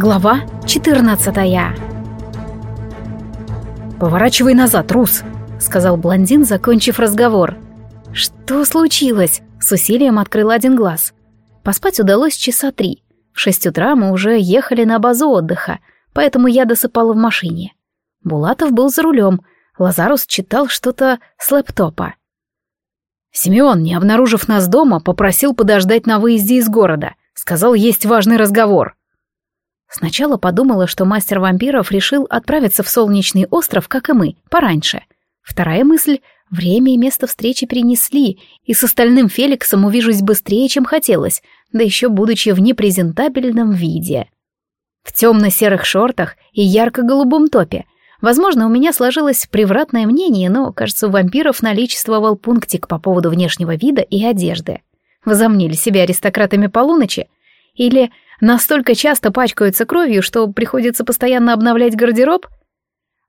Глава 14 «Поворачивай назад, Рус!» — сказал блондин, закончив разговор. «Что случилось?» — с усилием открыл один глаз. Поспать удалось часа три. В шесть утра мы уже ехали на базу отдыха, поэтому я досыпала в машине. Булатов был за рулем, Лазарус читал что-то с лэптопа. Симеон, не обнаружив нас дома, попросил подождать на выезде из города. Сказал, есть важный разговор. Сначала подумала, что мастер вампиров решил отправиться в солнечный остров, как и мы, пораньше. Вторая мысль — время и место встречи перенесли, и с остальным Феликсом увижусь быстрее, чем хотелось, да еще будучи в непрезентабельном виде. В темно-серых шортах и ярко-голубом топе. Возможно, у меня сложилось превратное мнение, но, кажется, у вампиров наличествовал пунктик по поводу внешнего вида и одежды. Возомнили себя аристократами полуночи? Или настолько часто пачкаются кровью, что приходится постоянно обновлять гардероб?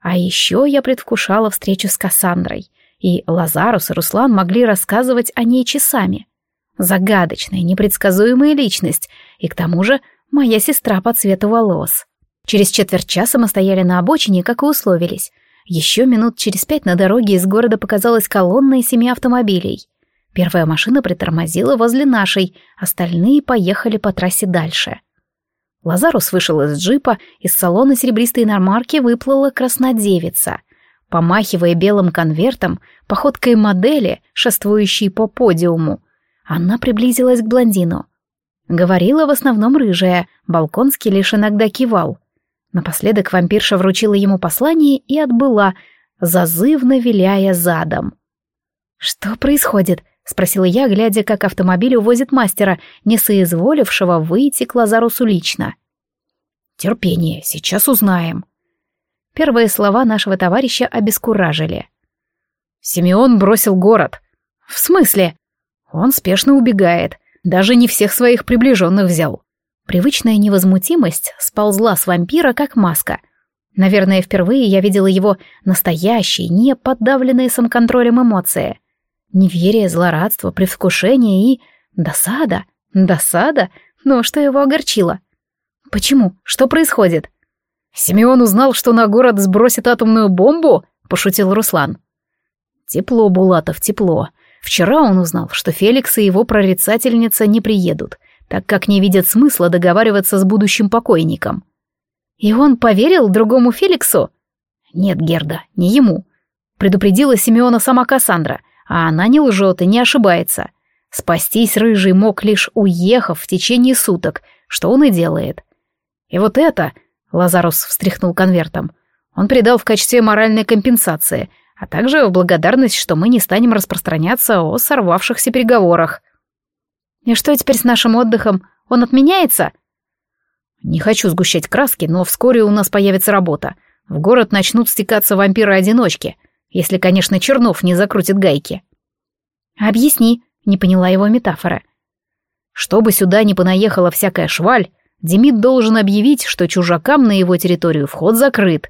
А еще я предвкушала встречу с Кассандрой, и Лазарус и Руслан могли рассказывать о ней часами. Загадочная, непредсказуемая личность, и к тому же моя сестра по цвету волос. Через четверть часа мы стояли на обочине, как и условились. Еще минут через пять на дороге из города показалась колонна из семи автомобилей. Первая машина притормозила возле нашей, остальные поехали по трассе дальше. Лазарус вышел из джипа, из салона серебристой иномарки выплыла краснодевица. Помахивая белым конвертом, походкой модели, шествующей по подиуму, она приблизилась к блондину. Говорила в основном рыжая, Балконский лишь иногда кивал. Напоследок вампирша вручила ему послание и отбыла, зазывно виляя задом. «Что происходит?» — спросила я, глядя, как автомобиль увозит мастера, не соизволившего выйти к Лазарусу лично. «Терпение, сейчас узнаем». Первые слова нашего товарища обескуражили. «Симеон бросил город». «В смысле?» «Он спешно убегает, даже не всех своих приближенных взял». Привычная невозмутимость сползла с вампира, как маска. Наверное, впервые я видела его настоящие, не поддавленные самоконтролем эмоции — Неверие, злорадство, предвкушение и... досада. Досада? Но что его огорчило? Почему? Что происходит? Симеон узнал, что на город сбросит атомную бомбу? Пошутил Руслан. Тепло, Булатов, тепло. Вчера он узнал, что Феликс и его прорицательница не приедут, так как не видят смысла договариваться с будущим покойником. И он поверил другому Феликсу? Нет, Герда, не ему. Предупредила Симеона сама Кассандра — а она не лжет и не ошибается. Спастись рыжий мог лишь уехав в течение суток, что он и делает. И вот это, Лазарус встряхнул конвертом, он передал в качестве моральной компенсации, а также в благодарность, что мы не станем распространяться о сорвавшихся переговорах. И что теперь с нашим отдыхом? Он отменяется? Не хочу сгущать краски, но вскоре у нас появится работа. В город начнут стекаться вампиры-одиночки — если, конечно, Чернов не закрутит гайки. «Объясни», — не поняла его метафора. «Чтобы сюда не понаехала всякая шваль, Демид должен объявить, что чужакам на его территорию вход закрыт».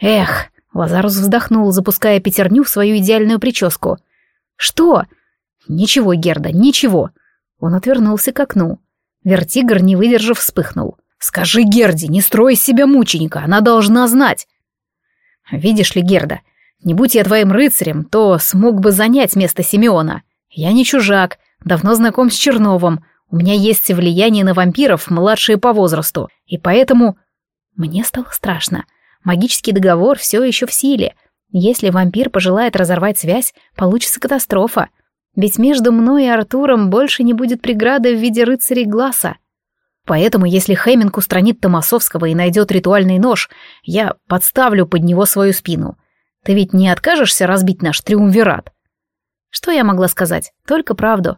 «Эх», — Лазарус вздохнул, запуская пятерню в свою идеальную прическу. «Что?» «Ничего, Герда, ничего». Он отвернулся к окну. Вертигр, не выдержав, вспыхнул. «Скажи Герде, не строй из себя мученика, она должна знать». «Видишь ли, Герда, не будь я твоим рыцарем, то смог бы занять место Симеона. Я не чужак, давно знаком с Черновым, у меня есть влияние на вампиров, младшие по возрасту, и поэтому... Мне стало страшно. Магический договор все еще в силе. Если вампир пожелает разорвать связь, получится катастрофа. Ведь между мной и Артуром больше не будет преграды в виде рыцарей глаза. Поэтому, если Хэмминг устранит Томасовского и найдет ритуальный нож, я подставлю под него свою спину. Ты ведь не откажешься разбить наш триумвират?» Что я могла сказать? Только правду.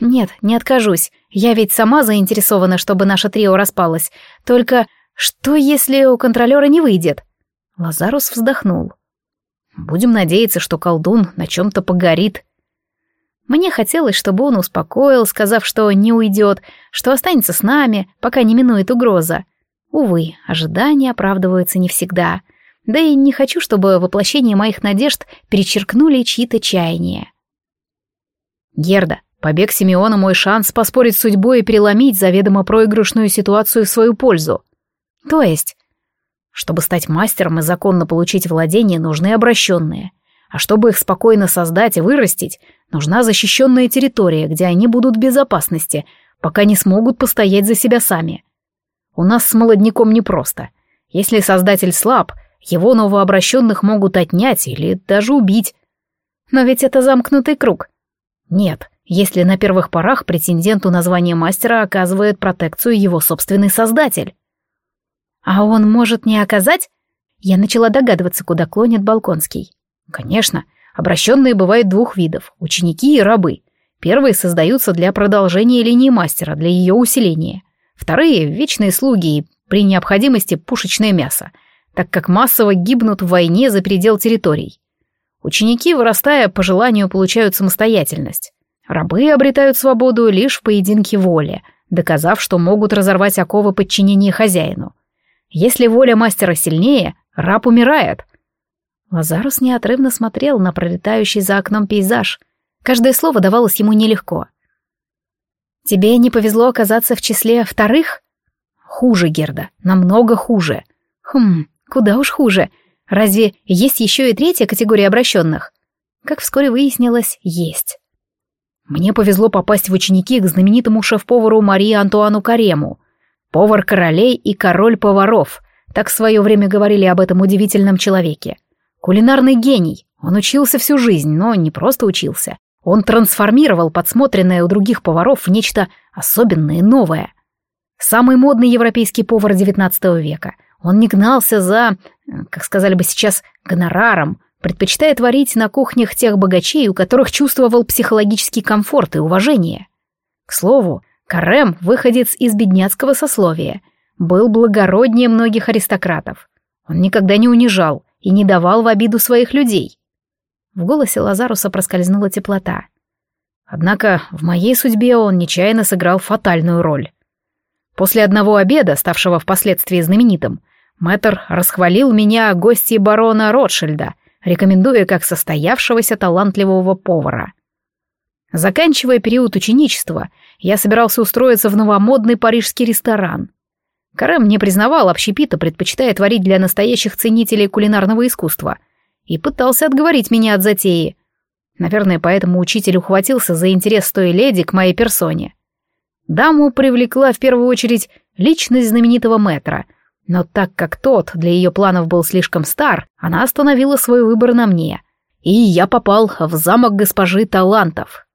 Нет, не откажусь. Я ведь сама заинтересована, чтобы наше трио распалось. Только что, если у контролера не выйдет? Лазарус вздохнул. Будем надеяться, что колдун на чем-то погорит. Мне хотелось, чтобы он успокоил, сказав, что не уйдет, что останется с нами, пока не минует угроза. Увы, ожидания оправдываются не всегда — да и не хочу, чтобы воплощение моих надежд перечеркнули чьи-то чаяния. Герда, побег Симеона мой шанс поспорить с судьбой и переломить заведомо проигрышную ситуацию в свою пользу. То есть? Чтобы стать мастером и законно получить владение, нужны обращенные. А чтобы их спокойно создать и вырастить, нужна защищенная территория, где они будут в безопасности, пока не смогут постоять за себя сами. У нас с молодняком непросто. Если создатель слаб, его новообращенных могут отнять или даже убить. Но ведь это замкнутый круг. Нет, если на первых порах претенденту на звание мастера оказывает протекцию его собственный создатель. А он может не оказать? Я начала догадываться, куда клонит Балконский. Конечно, обращенные бывают двух видов — ученики и рабы. Первые создаются для продолжения линии мастера, для ее усиления. Вторые — вечные слуги и, при необходимости, пушечное мясо, так как массово гибнут в войне за предел территорий. Ученики, вырастая, по желанию получают самостоятельность. Рабы обретают свободу лишь в поединке воли, доказав, что могут разорвать оковы подчинения хозяину. Если воля мастера сильнее, раб умирает. Лазарус неотрывно смотрел на пролетающий за окном пейзаж. Каждое слово давалось ему нелегко. «Тебе не повезло оказаться в числе вторых?» «Хуже, Герда, намного хуже». «Хм, куда уж хуже. Разве есть еще и третья категория обращенных?» Как вскоре выяснилось, есть. Мне повезло попасть в ученики к знаменитому шеф-повару Марии Антуану Карему. Повар королей и король поваров. Так в свое время говорили об этом удивительном человеке. Кулинарный гений. Он учился всю жизнь, но не просто учился. Он трансформировал подсмотренное у других поваров в нечто особенное и новое. Самый модный европейский повар XIX века. Он не гнался за, как сказали бы сейчас, гонораром, предпочитая творить на кухнях тех богачей, у которых чувствовал психологический комфорт и уважение. К слову, Карем, выходец из бедняцкого сословия, был благороднее многих аристократов. Он никогда не унижал и не давал в обиду своих людей. В голосе Лазаруса проскользнула теплота. Однако в моей судьбе он нечаянно сыграл фатальную роль. После одного обеда, ставшего впоследствии знаменитым, мэтр расхвалил меня гости барона Ротшильда, рекомендуя как состоявшегося талантливого повара. Заканчивая период ученичества, я собирался устроиться в новомодный парижский ресторан. Карем не признавал общепита, предпочитая творить для настоящих ценителей кулинарного искусства, и пытался отговорить меня от затеи. Наверное, поэтому учитель ухватился за интерес той леди к моей персоне. Даму привлекла в первую очередь личность знаменитого мэтра, но так как тот для ее планов был слишком стар, она остановила свой выбор на мне. И я попал в замок госпожи Талантов.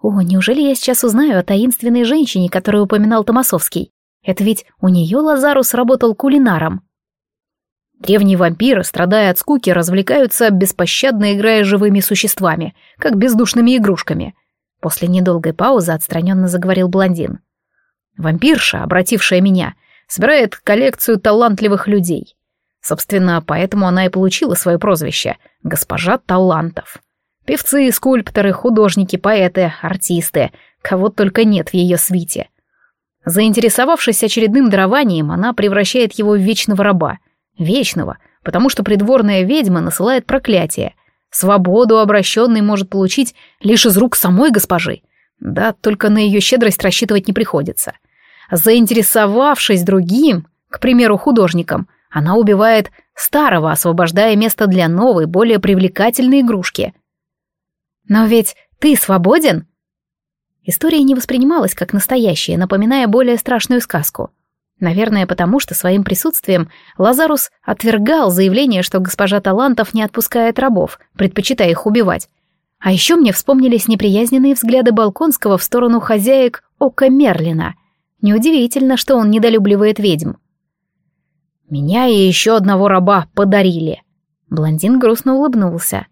О, неужели я сейчас узнаю о таинственной женщине, которую упоминал Томасовский? Это ведь у нее Лазарус работал кулинаром. Древние вампиры, страдая от скуки, развлекаются, беспощадно играя живыми существами, как бездушными игрушками. После недолгой паузы отстраненно заговорил блондин. Вампирша, обратившая меня, собирает коллекцию талантливых людей. Собственно, поэтому она и получила свое прозвище — «Госпожа талантов». Певцы, скульпторы, художники, поэты, артисты, кого только нет в ее свите. Заинтересовавшись очередным дарованием, она превращает его в вечного раба. Вечного, потому что придворная ведьма насылает проклятие. Свободу обращенный может получить лишь из рук самой госпожи. Да, только на ее щедрость рассчитывать не приходится. Заинтересовавшись другим, к примеру, художником, она убивает старого, освобождая место для новой, более привлекательной игрушки — «Но ведь ты свободен?» История не воспринималась как настоящая, напоминая более страшную сказку. Наверное, потому что своим присутствием Лазарус отвергал заявление, что госпожа Талантов не отпускает рабов, предпочитая их убивать. А еще мне вспомнились неприязненные взгляды Балконского в сторону хозяек Ока Мерлина. Неудивительно, что он недолюбливает ведьм. «Меня и еще одного раба подарили». Блондин грустно улыбнулся.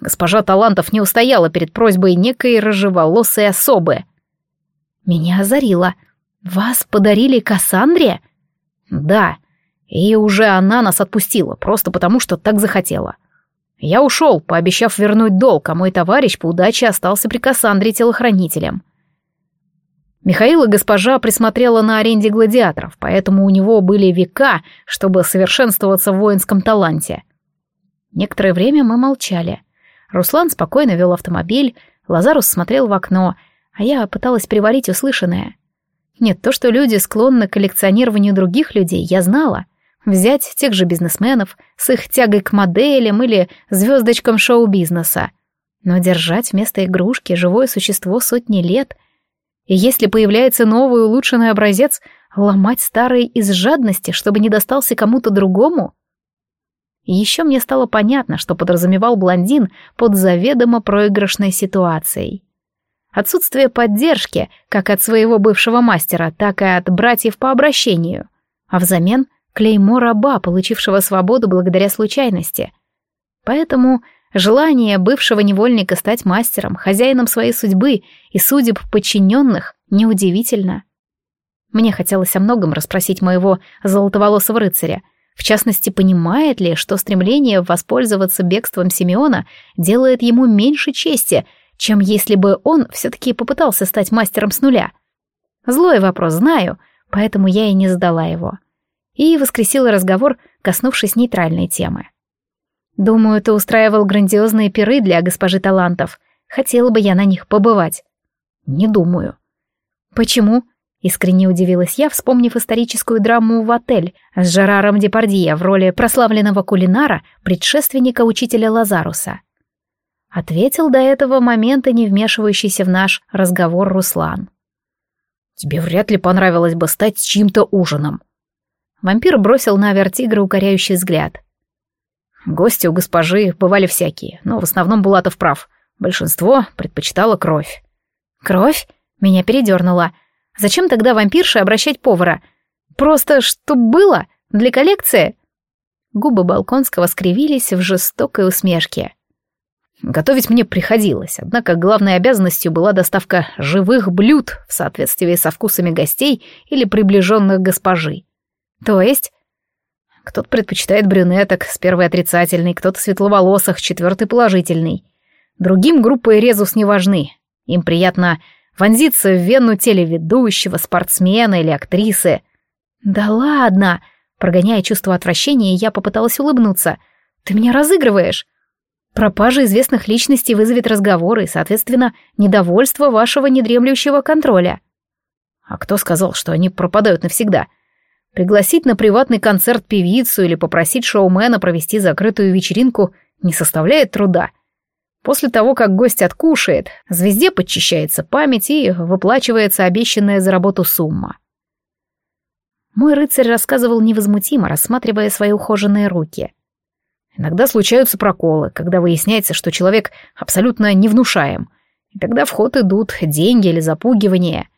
Госпожа Талантов не устояла перед просьбой некой рыжеволосой особы. Меня озарило. Вас подарили Кассандре? Да, и уже она нас отпустила, просто потому что так захотела. Я ушел, пообещав вернуть долг, а мой товарищ по удаче остался при Кассандре телохранителем. Михаила госпожа присмотрела на аренде гладиаторов, поэтому у него были века, чтобы совершенствоваться в воинском таланте. Некоторое время мы молчали. Руслан спокойно вел автомобиль, Лазарус смотрел в окно, а я пыталась приварить услышанное. Нет, то, что люди склонны к коллекционированию других людей, я знала. Взять тех же бизнесменов с их тягой к моделям или звездочкам шоу-бизнеса. Но держать вместо игрушки живое существо сотни лет. И если появляется новый улучшенный образец, ломать старый из жадности, чтобы не достался кому-то другому? Еще мне стало понятно, что подразумевал блондин под заведомо проигрышной ситуацией. Отсутствие поддержки как от своего бывшего мастера, так и от братьев по обращению. А взамен клеймо раба, получившего свободу благодаря случайности. Поэтому желание бывшего невольника стать мастером, хозяином своей судьбы и судеб подчиненных неудивительно. Мне хотелось о многом расспросить моего золотоволосого рыцаря, в частности, понимает ли, что стремление воспользоваться бегством Симеона делает ему меньше чести — чем если бы он все-таки попытался стать мастером с нуля. Злой вопрос, знаю, поэтому я и не задала его. И воскресила разговор, коснувшись нейтральной темы. «Думаю, ты устраивал грандиозные пиры для госпожи талантов. Хотела бы я на них побывать». «Не думаю». «Почему?» — искренне удивилась я, вспомнив историческую драму в отель с Жераром Депардье в роли прославленного кулинара, предшественника учителя Лазаруса. Ответил до этого момента не вмешивающийся в наш разговор Руслан. «Тебе вряд ли понравилось бы стать чьим-то ужином». Вампир бросил на вертигра укоряющий взгляд. Гости у госпожи бывали всякие, но в основном Булатов прав. Большинство предпочитало кровь. «Кровь?» Меня передернуло. «Зачем тогда вампирше обращать повара? Просто чтоб было? Для коллекции?» Губы Балконского скривились в жестокой усмешке. Готовить мне приходилось, однако главной обязанностью была доставка живых блюд в соответствии со вкусами гостей или приближенных госпожи. То есть... Кто-то предпочитает брюнеток с первой отрицательной, кто-то светловолосых, четвертый положительный. Другим группы резус не важны. Им приятно вонзиться в вену телеведущего, спортсмена или актрисы. «Да ладно!» Прогоняя чувство отвращения, я попыталась улыбнуться. «Ты меня разыгрываешь!» Пропажа известных личностей вызовет разговоры и, соответственно, недовольство вашего недремлющего контроля. А кто сказал, что они пропадают навсегда? Пригласить на приватный концерт певицу или попросить шоумена провести закрытую вечеринку не составляет труда. После того, как гость откушает, звезде подчищается память и выплачивается обещанная за работу сумма. Мой рыцарь рассказывал невозмутимо, рассматривая свои ухоженные руки — Иногда случаются проколы, когда выясняется, что человек абсолютно невнушаем. И тогда в ход идут деньги или запугивание.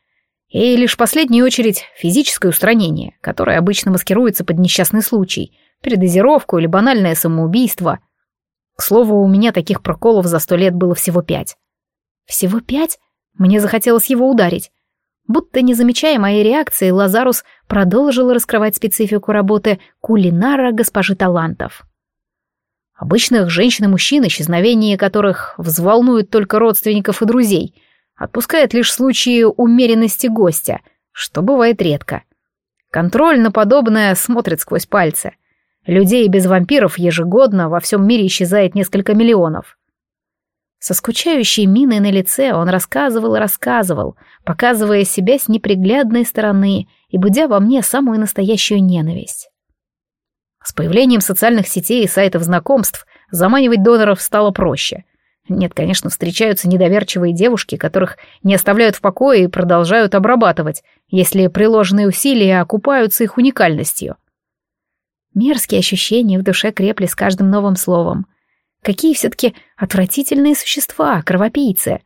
И лишь в последнюю очередь физическое устранение, которое обычно маскируется под несчастный случай, передозировку или банальное самоубийство. К слову, у меня таких проколов за сто лет было всего пять. Всего пять? Мне захотелось его ударить. Будто не замечая моей реакции, Лазарус продолжил раскрывать специфику работы кулинара госпожи Талантов. Обычных женщин и мужчин, исчезновение которых взволнует только родственников и друзей, отпускает лишь в случае умеренности гостя, что бывает редко. Контроль на подобное смотрит сквозь пальцы. Людей без вампиров ежегодно во всем мире исчезает несколько миллионов. Со скучающей миной на лице он рассказывал и рассказывал, показывая себя с неприглядной стороны и будя во мне самую настоящую ненависть. С появлением социальных сетей и сайтов знакомств заманивать доноров стало проще. Нет, конечно, встречаются недоверчивые девушки, которых не оставляют в покое и продолжают обрабатывать, если приложенные усилия окупаются их уникальностью. Мерзкие ощущения в душе крепли с каждым новым словом. Какие все-таки отвратительные существа, кровопийцы.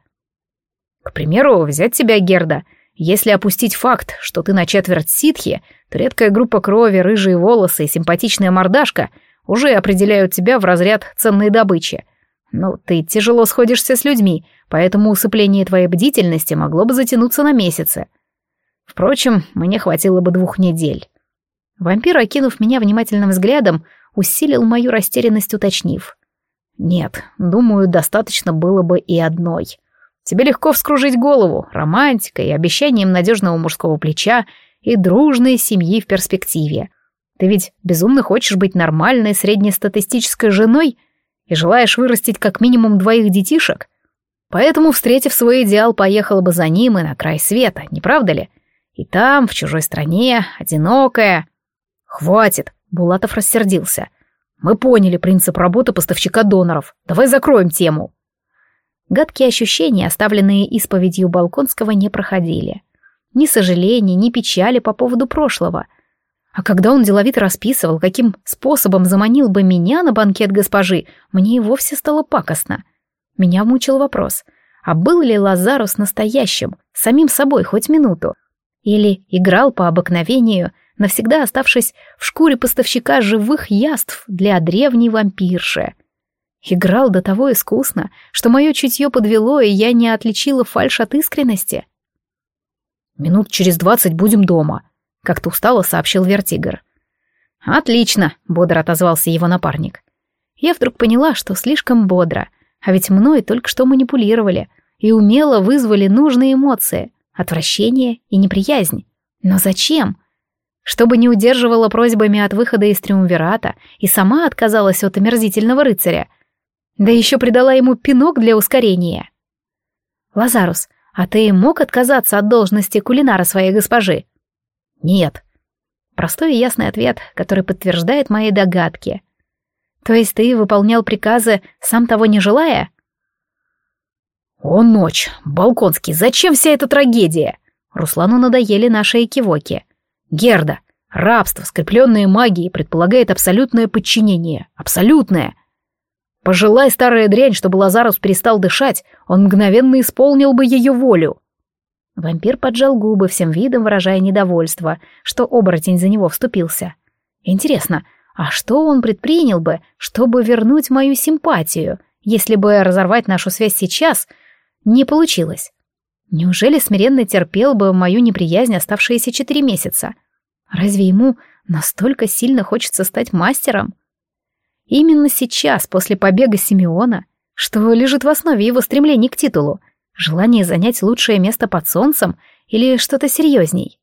К примеру, взять тебя, Герда — если опустить факт, что ты на четверть ситхи, то редкая группа крови, рыжие волосы и симпатичная мордашка уже определяют тебя в разряд ценной добычи. Но ты тяжело сходишься с людьми, поэтому усыпление твоей бдительности могло бы затянуться на месяцы. Впрочем, мне хватило бы двух недель. Вампир, окинув меня внимательным взглядом, усилил мою растерянность, уточнив. Нет, думаю, достаточно было бы и одной. Тебе легко вскружить голову романтикой, обещанием надежного мужского плеча и дружной семьи в перспективе. Ты ведь безумно хочешь быть нормальной среднестатистической женой и желаешь вырастить как минимум двоих детишек. Поэтому, встретив свой идеал, поехала бы за ним и на край света, не правда ли? И там, в чужой стране, одинокая... «Хватит!» — Булатов рассердился. «Мы поняли принцип работы поставщика доноров. Давай закроем тему». Гадкие ощущения, оставленные исповедью Балконского, не проходили. Ни сожаления, ни печали по поводу прошлого. А когда он деловито расписывал, каким способом заманил бы меня на банкет госпожи, мне и вовсе стало пакостно. Меня мучил вопрос, а был ли Лазарус настоящим, самим собой хоть минуту? Или играл по обыкновению, навсегда оставшись в шкуре поставщика живых яств для древней вампирши? Играл до того искусно, что мое чутье подвело, и я не отличила фальшь от искренности. «Минут через двадцать будем дома», — как-то устало сообщил Вертигр. «Отлично», — бодро отозвался его напарник. Я вдруг поняла, что слишком бодро, а ведь мной только что манипулировали и умело вызвали нужные эмоции — отвращение и неприязнь. Но зачем? Чтобы не удерживала просьбами от выхода из Триумвирата и сама отказалась от омерзительного рыцаря. Да еще придала ему пинок для ускорения. «Лазарус, а ты мог отказаться от должности кулинара своей госпожи? Нет. Простой и ясный ответ, который подтверждает мои догадки. То есть ты выполнял приказы, сам того не желая? О, ночь! Балконский, зачем вся эта трагедия? Руслану надоели наши экивоки. Герда, рабство, скрепленное магией, предполагает абсолютное подчинение. Абсолютное. Пожелай старая дрянь, чтобы Лазарус перестал дышать, он мгновенно исполнил бы ее волю. Вампир поджал губы, всем видом выражая недовольство, что оборотень за него вступился. Интересно, а что он предпринял бы, чтобы вернуть мою симпатию, если бы разорвать нашу связь сейчас не получилось? Неужели смиренно терпел бы мою неприязнь оставшиеся четыре месяца? Разве ему настолько сильно хочется стать мастером? Именно сейчас, после побега Симеона, что лежит в основе его стремлений к титулу, желание занять лучшее место под солнцем или что-то серьезней.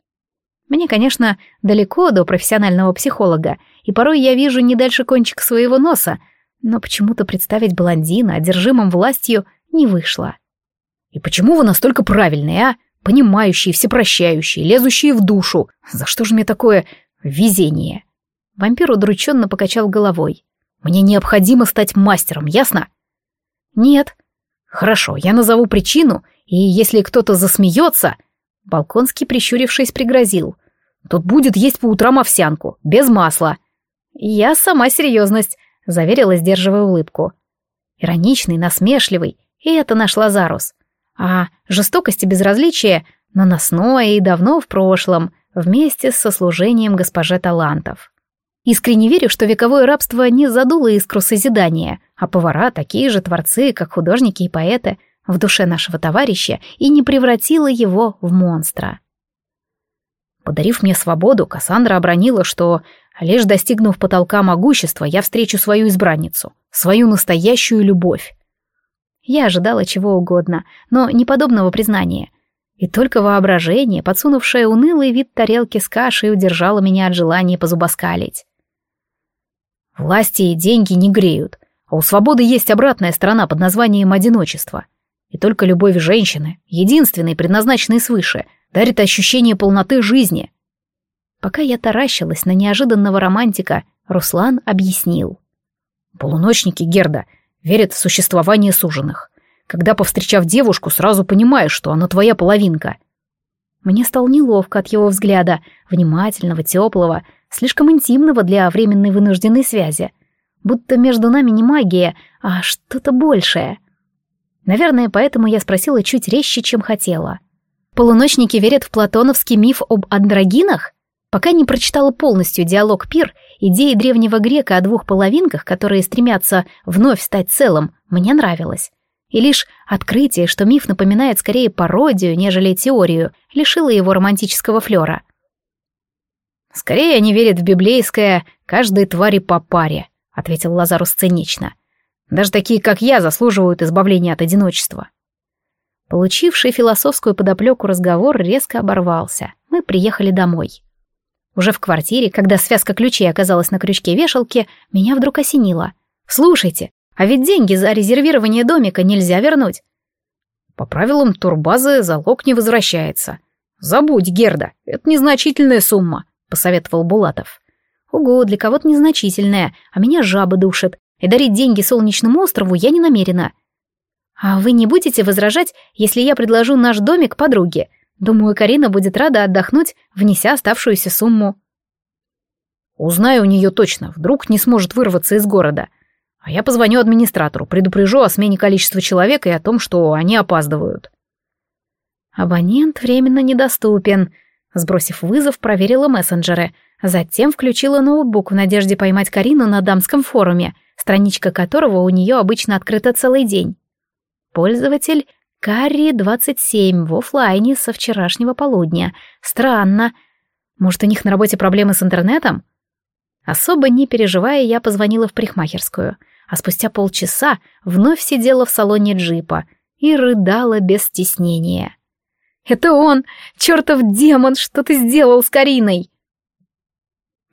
Мне, конечно, далеко до профессионального психолога, и порой я вижу не дальше кончик своего носа, но почему-то представить блондина, одержимым властью, не вышло. «И почему вы настолько правильные, а? Понимающие, всепрощающие, лезущие в душу. За что же мне такое везение?» Вампир удрученно покачал головой. Мне необходимо стать мастером, ясно? Нет. Хорошо, я назову причину, и если кто-то засмеется... Балконский, прищурившись, пригрозил. Тут будет есть по утрам овсянку, без масла. Я сама серьезность, заверила, сдерживая улыбку. Ироничный, насмешливый, и это наш Лазарус. А жестокость и безразличие наносное и давно в прошлом, вместе с сослужением госпоже талантов. Искренне верю, что вековое рабство не задуло искру созидания, а повара такие же творцы, как художники и поэты, в душе нашего товарища и не превратило его в монстра. Подарив мне свободу, Кассандра обронила, что, лишь достигнув потолка могущества, я встречу свою избранницу, свою настоящую любовь. Я ожидала чего угодно, но не подобного признания. И только воображение, подсунувшее унылый вид тарелки с кашей, удержало меня от желания позубоскалить. Власти и деньги не греют, а у свободы есть обратная сторона под названием одиночество. И только любовь женщины, единственной, предназначенной свыше, дарит ощущение полноты жизни. Пока я таращилась на неожиданного романтика, Руслан объяснил. Полуночники Герда верят в существование суженых. Когда, повстречав девушку, сразу понимаешь, что она твоя половинка. Мне стало неловко от его взгляда, внимательного, теплого, слишком интимного для временной вынужденной связи. Будто между нами не магия, а что-то большее. Наверное, поэтому я спросила чуть резче, чем хотела. Полуночники верят в платоновский миф об андрогинах? Пока не прочитала полностью диалог Пир, идеи древнего грека о двух половинках, которые стремятся вновь стать целым, мне нравилось. И лишь открытие, что миф напоминает скорее пародию, нежели теорию, лишило его романтического флера — «Скорее они верят в библейское «каждой твари по паре», — ответил Лазарус цинично. «Даже такие, как я, заслуживают избавления от одиночества». Получивший философскую подоплеку разговор резко оборвался. Мы приехали домой. Уже в квартире, когда связка ключей оказалась на крючке вешалки, меня вдруг осенило. «Слушайте, а ведь деньги за резервирование домика нельзя вернуть». «По правилам турбазы залог не возвращается. Забудь, Герда, это незначительная сумма», — посоветовал Булатов. Ого, для кого-то незначительное, а меня жаба душит, и дарить деньги солнечному острову я не намерена. А вы не будете возражать, если я предложу наш домик подруге? Думаю, Карина будет рада отдохнуть, внеся оставшуюся сумму. Узнаю у нее точно, вдруг не сможет вырваться из города. А я позвоню администратору, предупрежу о смене количества человек и о том, что они опаздывают. Абонент временно недоступен. Сбросив вызов, проверила мессенджеры. Затем включила ноутбук в надежде поймать Карину на дамском форуме, страничка которого у нее обычно открыта целый день. Пользователь Карри-27 в офлайне со вчерашнего полудня. Странно. Может, у них на работе проблемы с интернетом? Особо не переживая, я позвонила в парикмахерскую, а спустя полчаса вновь сидела в салоне джипа и рыдала без стеснения. «Это он! Чертов демон! Что ты сделал с Кариной?»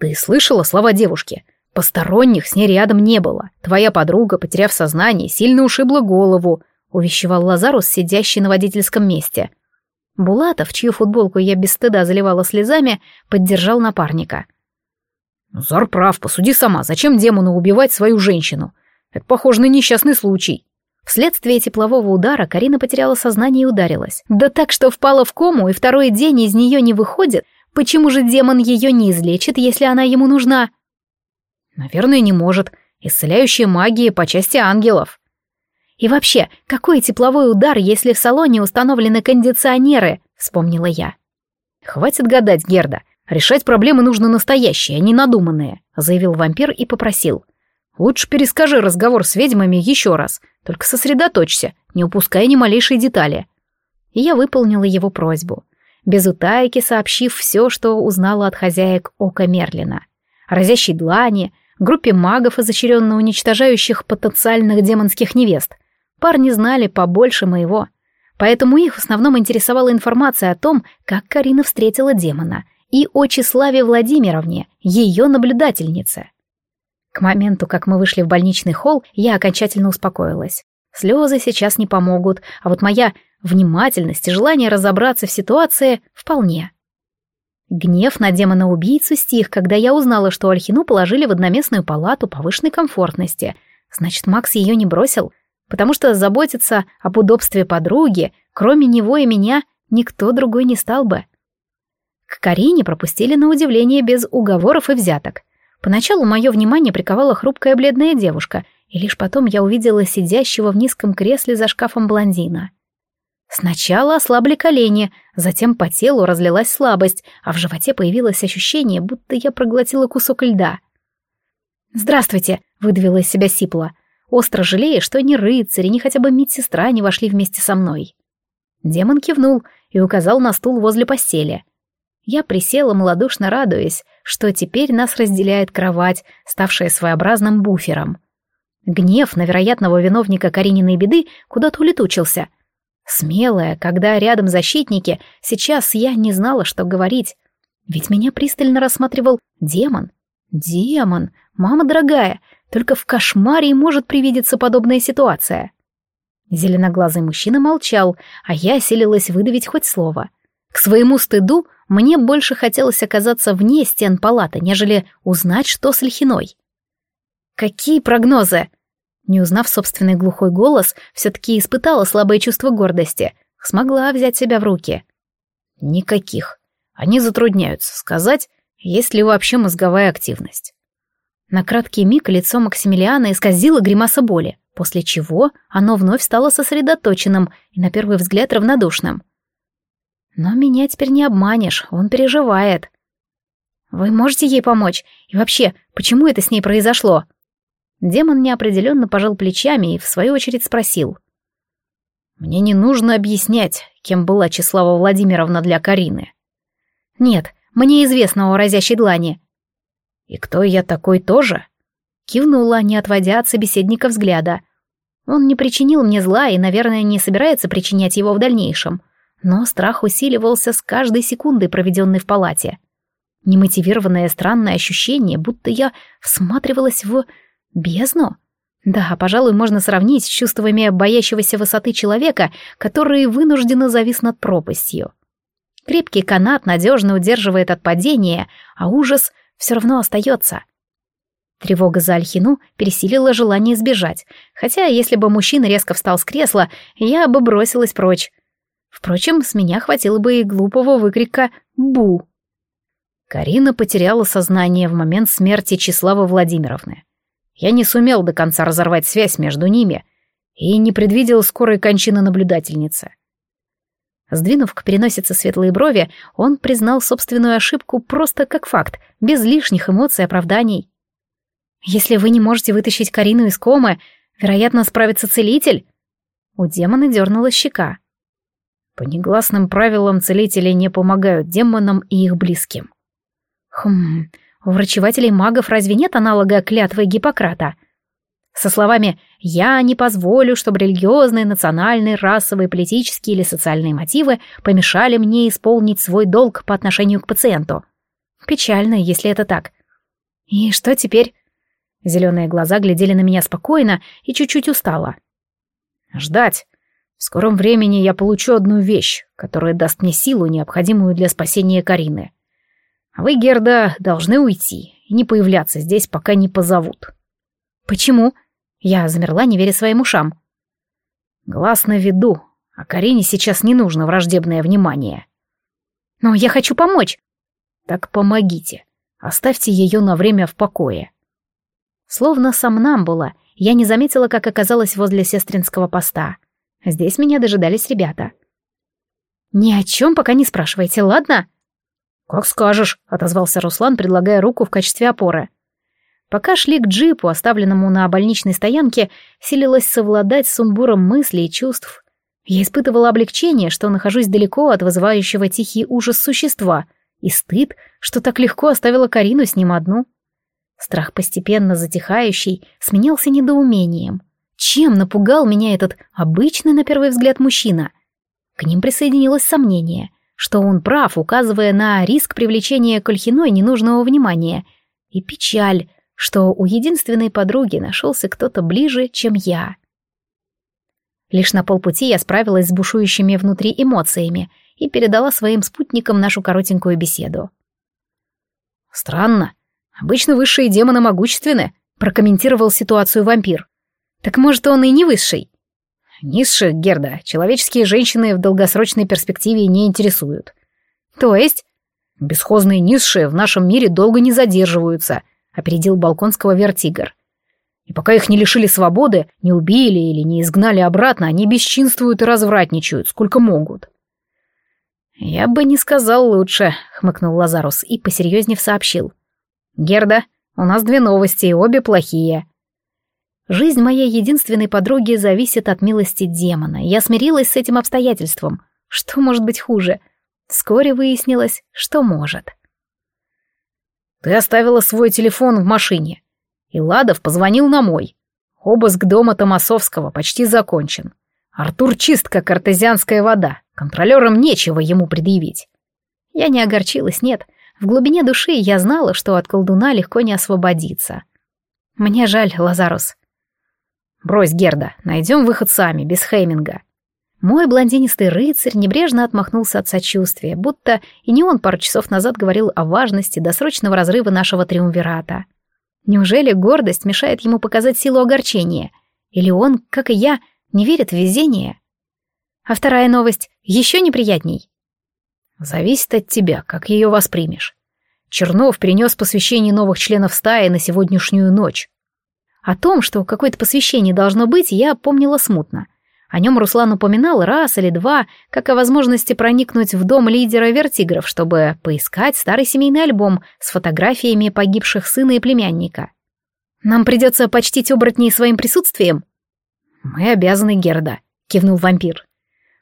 «Ты слышала слова девушки? Посторонних с ней рядом не было. Твоя подруга, потеряв сознание, сильно ушибла голову», — увещевал Лазарус, сидящий на водительском месте. Булатов, чью футболку я без стыда заливала слезами, поддержал напарника. «Зар прав, посуди сама, зачем демону убивать свою женщину? Это похоже на несчастный случай». Вследствие теплового удара Карина потеряла сознание и ударилась. Да так, что впала в кому, и второй день из нее не выходит. Почему же демон ее не излечит, если она ему нужна? Наверное, не может. Исцеляющая магия по части ангелов. И вообще, какой тепловой удар, если в салоне установлены кондиционеры? Вспомнила я. Хватит гадать, Герда. Решать проблемы нужно настоящие, а не надуманные, заявил вампир и попросил. Лучше перескажи разговор с ведьмами еще раз, только сосредоточься, не упуская ни малейшей детали. И я выполнила его просьбу, без утайки сообщив все, что узнала от хозяек Ока Мерлина. Разящей длани, группе магов, изощренно уничтожающих потенциальных демонских невест. Парни знали побольше моего, поэтому их в основном интересовала информация о том, как Карина встретила демона, и о Числаве Владимировне, ее наблюдательнице. К моменту, как мы вышли в больничный холл, я окончательно успокоилась. Слезы сейчас не помогут, а вот моя внимательность и желание разобраться в ситуации вполне. Гнев на демона-убийцу стих, когда я узнала, что Альхину положили в одноместную палату повышенной комфортности. Значит, Макс ее не бросил, потому что заботиться об удобстве подруги, кроме него и меня, никто другой не стал бы. К Карине пропустили на удивление без уговоров и взяток — Поначалу мое внимание приковала хрупкая бледная девушка, и лишь потом я увидела сидящего в низком кресле за шкафом блондина. Сначала ослабли колени, затем по телу разлилась слабость, а в животе появилось ощущение, будто я проглотила кусок льда. «Здравствуйте», — выдавила из себя Сипла, остро жалея, что ни рыцари, ни хотя бы медсестра не вошли вместе со мной. Демон кивнул и указал на стул возле постели. Я присела, малодушно радуясь, что теперь нас разделяет кровать, ставшая своеобразным буфером. Гнев на вероятного виновника Карининой беды куда-то улетучился. Смелая, когда рядом защитники, сейчас я не знала, что говорить. Ведь меня пристально рассматривал демон. Демон, мама дорогая, только в кошмаре и может привидеться подобная ситуация. Зеленоглазый мужчина молчал, а я селилась выдавить хоть слово. К своему стыду мне больше хотелось оказаться вне стен палаты, нежели узнать, что с Лихиной. «Какие прогнозы?» Не узнав собственный глухой голос, все-таки испытала слабое чувство гордости. Смогла взять себя в руки. «Никаких. Они затрудняются сказать, есть ли вообще мозговая активность». На краткий миг лицо Максимилиана исказило гримаса боли, после чего оно вновь стало сосредоточенным и, на первый взгляд, равнодушным. Но меня теперь не обманешь, он переживает. Вы можете ей помочь? И вообще, почему это с ней произошло? Демон неопределенно пожал плечами и в свою очередь спросил. Мне не нужно объяснять, кем была Числава Владимировна для Карины. Нет, мне известно о разящей длани. И кто я такой тоже? Кивнула, не отводя от собеседника взгляда. Он не причинил мне зла и, наверное, не собирается причинять его в дальнейшем но страх усиливался с каждой секундой, проведенной в палате. Немотивированное странное ощущение, будто я всматривалась в бездну. Да, пожалуй, можно сравнить с чувствами боящегося высоты человека, который вынужденно завис над пропастью. Крепкий канат надежно удерживает от падения, а ужас все равно остается. Тревога за Альхину пересилила желание сбежать, хотя если бы мужчина резко встал с кресла, я бы бросилась прочь. Впрочем, с меня хватило бы и глупого выкрика «Бу!». Карина потеряла сознание в момент смерти Числавы Владимировны. Я не сумел до конца разорвать связь между ними и не предвидел скорой кончины наблюдательницы. Сдвинув к переносице светлые брови, он признал собственную ошибку просто как факт, без лишних эмоций и оправданий. «Если вы не можете вытащить Карину из комы, вероятно, справится целитель?» У демона дернула щека. По негласным правилам целители не помогают демонам и их близким. Хм, у врачевателей магов разве нет аналога клятвы Гиппократа? Со словами «я не позволю, чтобы религиозные, национальные, расовые, политические или социальные мотивы помешали мне исполнить свой долг по отношению к пациенту». Печально, если это так. И что теперь? Зеленые глаза глядели на меня спокойно и чуть-чуть устало. Ждать. В скором времени я получу одну вещь, которая даст мне силу, необходимую для спасения Карины. А вы, Герда, должны уйти и не появляться здесь, пока не позовут. Почему? Я замерла, не веря своим ушам. Глаз на виду, а Карине сейчас не нужно враждебное внимание. Но я хочу помочь. Так помогите. Оставьте ее на время в покое. Словно сомнамбула, я не заметила, как оказалась возле сестринского поста. Здесь меня дожидались ребята. «Ни о чем пока не спрашивайте, ладно?» «Как скажешь», — отозвался Руслан, предлагая руку в качестве опоры. Пока шли к джипу, оставленному на больничной стоянке, силилась совладать с сумбуром мыслей и чувств. Я испытывала облегчение, что нахожусь далеко от вызывающего тихий ужас существа, и стыд, что так легко оставила Карину с ним одну. Страх, постепенно затихающий, сменялся недоумением. Чем напугал меня этот обычный, на первый взгляд, мужчина? К ним присоединилось сомнение — что он прав, указывая на риск привлечения Кольхиной ненужного внимания, и печаль, что у единственной подруги нашелся кто-то ближе, чем я. Лишь на полпути я справилась с бушующими внутри эмоциями и передала своим спутникам нашу коротенькую беседу. «Странно. Обычно высшие демоны могущественны», — прокомментировал ситуацию вампир. «Так может, он и не высший?» Низших, Герда, человеческие женщины в долгосрочной перспективе не интересуют. То есть? Бесхозные низшие в нашем мире долго не задерживаются, опередил Балконского вертигр. И пока их не лишили свободы, не убили или не изгнали обратно, они бесчинствуют и развратничают, сколько могут. «Я бы не сказал лучше», — хмыкнул Лазарус и посерьезнее сообщил. «Герда, у нас две новости, и обе плохие. Жизнь моей единственной подруги зависит от милости демона. Я смирилась с этим обстоятельством. Что может быть хуже? Вскоре выяснилось, что может. Ты оставила свой телефон в машине. И Ладов позвонил на мой. Обыск дома Томасовского почти закончен. Артур чист, как артезианская вода. Контролерам нечего ему предъявить. Я не огорчилась, нет. В глубине души я знала, что от колдуна легко не освободиться. Мне жаль, Лазарус. «Брось, Герда, найдем выход сами, без Хейминга». Мой блондинистый рыцарь небрежно отмахнулся от сочувствия, будто и не он пару часов назад говорил о важности досрочного разрыва нашего триумвирата. Неужели гордость мешает ему показать силу огорчения? Или он, как и я, не верит в везение? А вторая новость еще неприятней. Зависит от тебя, как ее воспримешь. Чернов принес посвящение новых членов стаи на сегодняшнюю ночь. О том, что какое-то посвящение должно быть, я помнила смутно. О нем Руслан упоминал раз или два, как о возможности проникнуть в дом лидера вертигров, чтобы поискать старый семейный альбом с фотографиями погибших сына и племянника. «Нам придется почтить оборотней своим присутствием?» «Мы обязаны, Герда», — кивнул вампир.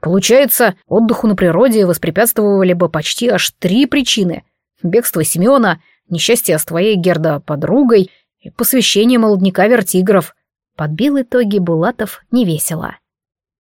«Получается, отдыху на природе воспрепятствовали бы почти аж три причины. Бегство Семена, несчастье с твоей, Герда, подругой посвящение молодняка вертигров. Подбил итоги Булатов невесело.